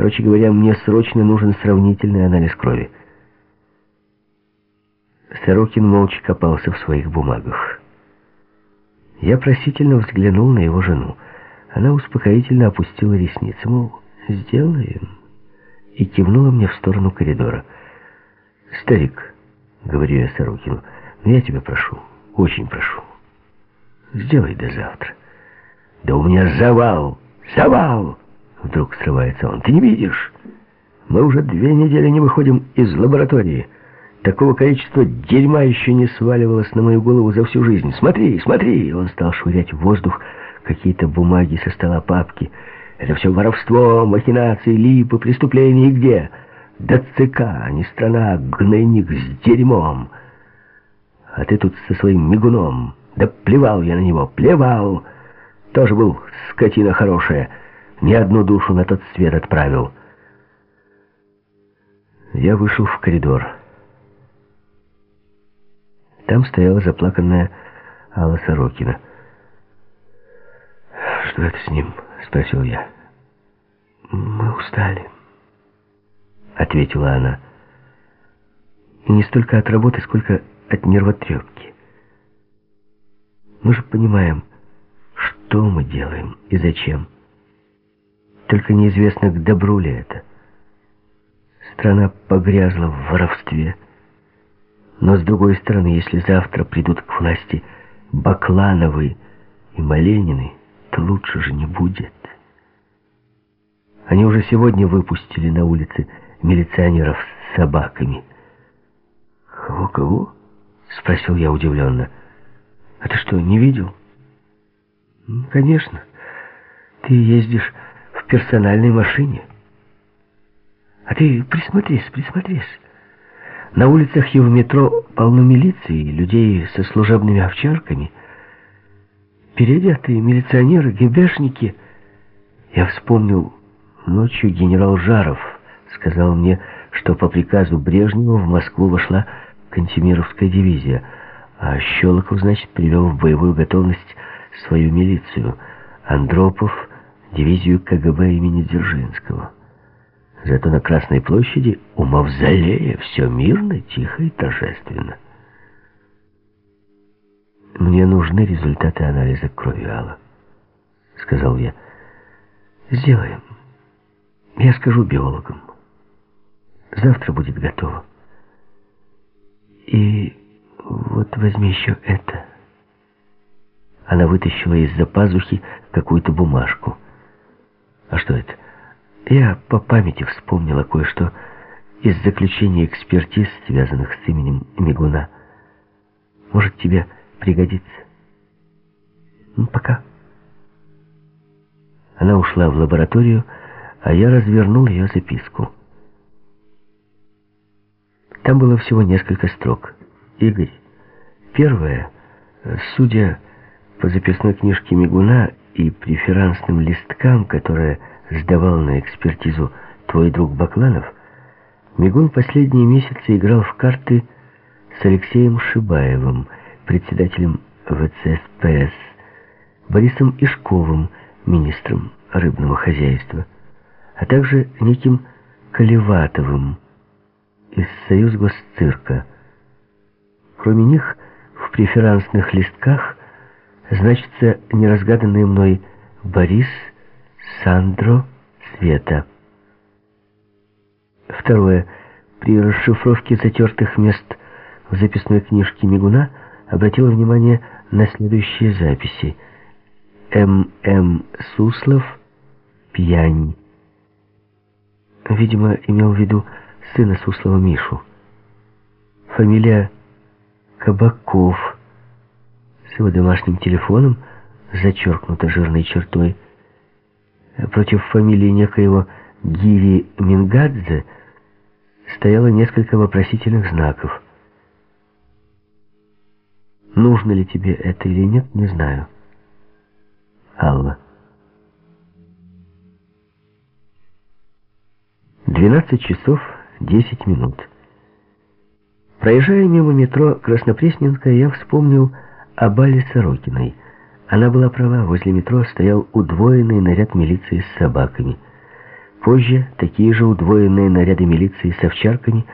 Короче говоря, мне срочно нужен сравнительный анализ крови. Сорокин молча копался в своих бумагах. Я просительно взглянул на его жену. Она успокоительно опустила ресницы, мол, сделаем, и кивнула мне в сторону коридора. «Старик», — говорю я Сорокину, — «ну я тебя прошу, очень прошу, сделай до завтра». «Да у меня завал, завал!» Вдруг срывается он. «Ты не видишь? Мы уже две недели не выходим из лаборатории». Такого количества дерьма еще не сваливалось на мою голову за всю жизнь. Смотри, смотри!» Он стал швырять в воздух какие-то бумаги со стола папки. «Это все воровство, махинации, липы, преступления и где?» «Да ЦК, а не страна, гнойник с дерьмом!» «А ты тут со своим мигуном!» «Да плевал я на него, плевал!» «Тоже был скотина хорошая, ни одну душу на тот свет отправил!» Я вышел в коридор. Там стояла заплаканная Алла Сорокина. «Что это с ним?» — спросил я. «Мы устали», — ответила она. «И не столько от работы, сколько от нервотрепки. Мы же понимаем, что мы делаем и зачем. Только неизвестно, к добру ли это. Страна погрязла в воровстве». Но с другой стороны, если завтра придут к власти Баклановы и Маленины, то лучше же не будет. Они уже сегодня выпустили на улицы милиционеров с собаками. «Кого-кого?» — спросил я удивленно. «А ты что, не видел?» «Конечно. Ты ездишь персональной машине. А ты присмотрись, присмотрись». На улицах и в метро полно милиции, людей со служебными овчарками. Переодетые милиционеры, ГБшники. Я вспомнил, ночью генерал Жаров сказал мне, что по приказу Брежнева в Москву вошла Кантемировская дивизия, а Щелоков, значит, привел в боевую готовность свою милицию, Андропов — дивизию КГБ имени Дзержинского. Зато на Красной площади у Мавзолея все мирно, тихо и торжественно. «Мне нужны результаты анализа крови, Алла», — сказал я. «Сделаем. Я скажу биологам. Завтра будет готово. И вот возьми еще это». Она вытащила из-за пазухи какую-то бумажку. «А что это?» Я по памяти вспомнила кое-что из заключения экспертиз, связанных с именем Мигуна. Может, тебе пригодится. Ну, пока. Она ушла в лабораторию, а я развернул ее записку. Там было всего несколько строк. Игорь, первое, судя по записной книжке Мигуна и преферансным листкам, которые сдавал на экспертизу твой друг Бакланов, Мигун последние месяцы играл в карты с Алексеем Шибаевым, председателем ВЦСПС, Борисом Ишковым, министром рыбного хозяйства, а также неким Колеватовым из Союзгосцирка. Кроме них, в преферансных листках значится неразгаданный мной Борис Сандро Света. Второе. При расшифровке затертых мест в записной книжке Мигуна обратила внимание на следующие записи. М.М. Суслов «Пьянь». Видимо, имел в виду сына Суслова Мишу. Фамилия Кабаков его домашним телефоном зачеркнута жирной чертой – Против фамилии некоего Гири Мингадзе стояло несколько вопросительных знаков. Нужно ли тебе это или нет, не знаю. Алла. 12 часов 10 минут. Проезжая мимо метро Краснопресненская, я вспомнил об Але Сорокиной — она была права, возле метро стоял удвоенный наряд милиции с собаками. Позже такие же удвоенные наряды милиции с овчарками